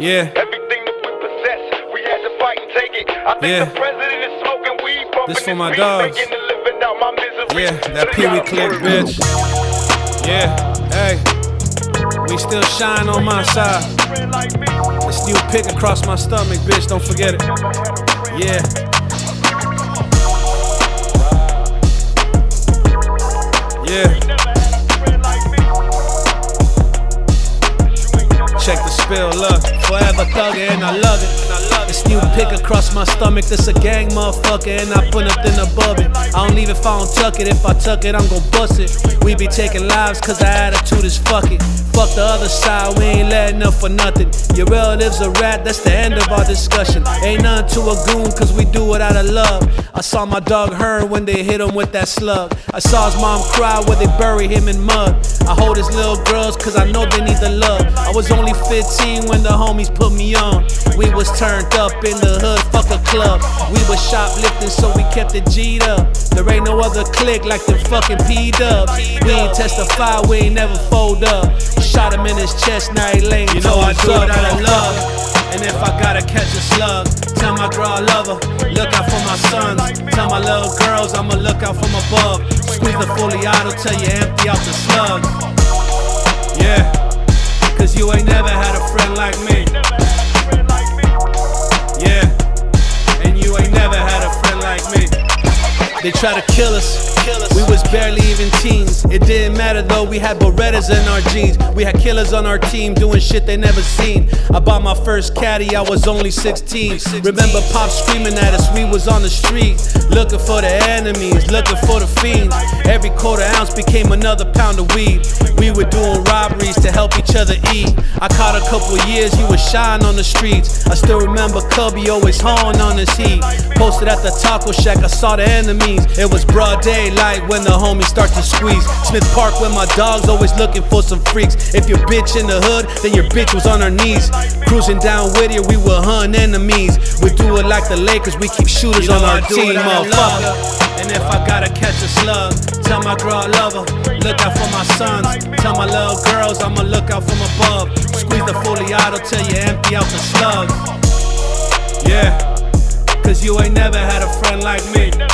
Yeah. Everything that we possess, we had to fight and take it. I think Yeah. the president is smoking weed, bumping This for my dogs. making a living out my misery. Yeah, that Pee Wee click, bitch. Yeah, hey. We still shine on my side. Friend like me, This new pick across my stomach, bitch. Don't forget it. Yeah. Check the spill, look. Forever thuggin', and I love it. New pick across my stomach, this a gang motherfucker, and I put nothing above it. I don't leave if I don't tuck it. If I tuck it, I'm gon' bust it. We be taking lives, cause our attitude is fuck it. Fuck the other side, we ain't letting up for nothing. Your relatives a rat, that's the end of our discussion. Ain't nothing to a goon, cause we do it out of love. I saw my dog Hearn when they hit him with that slug. I saw his mom cry when they buried him in mud. I hold his little girls, cause I know they need the love. I was only 15 when the homies put me on. We was turned up in the hood, fuck a club. We was shoplifting, so we kept it G'd up. There ain't no other click like them fucking P dubs. We ain't testify, we ain't never fold up. Shot him in his chest, now he laying You know I do it out of love. And if I gotta catch a slug, tell my girl I love her. Look out for my sons. Tell my little girls I'ma look out from above. Squeeze the fully auto till you empty out the slugs. Yeah, cause you ain't never had a friend like me. They try to kill us. We was barely even teens. It didn't matter though, we had Berettas in our jeans. We had killers on our team doing shit they never seen. I bought my first caddy, I was only 16. Remember Pop screaming at us, we was on the street. Looking for the enemies, looking for the fiends. Every quarter ounce became another pound of weed. We were doing robberies to help each other eat. I caught a couple years, he was shying on the streets. I still remember Cubby always hauling on his heat. Posted at the taco shack, I saw the It was broad daylight when the homies start to squeeze. Smith Park with my dogs, always looking for some freaks. If your bitch in the hood, then your bitch was on her knees. Cruising down Whittier, we were hunting enemies. We do it like the Lakers, we keep shooters You know on our team, it out of motherfucker. And if I gotta catch a slug, tell my girl I love her. Look out for my sons. Tell my little girls I'ma look out from above. Squeeze the auto till you empty out the slugs. Yeah, cause you ain't never had a friend like me.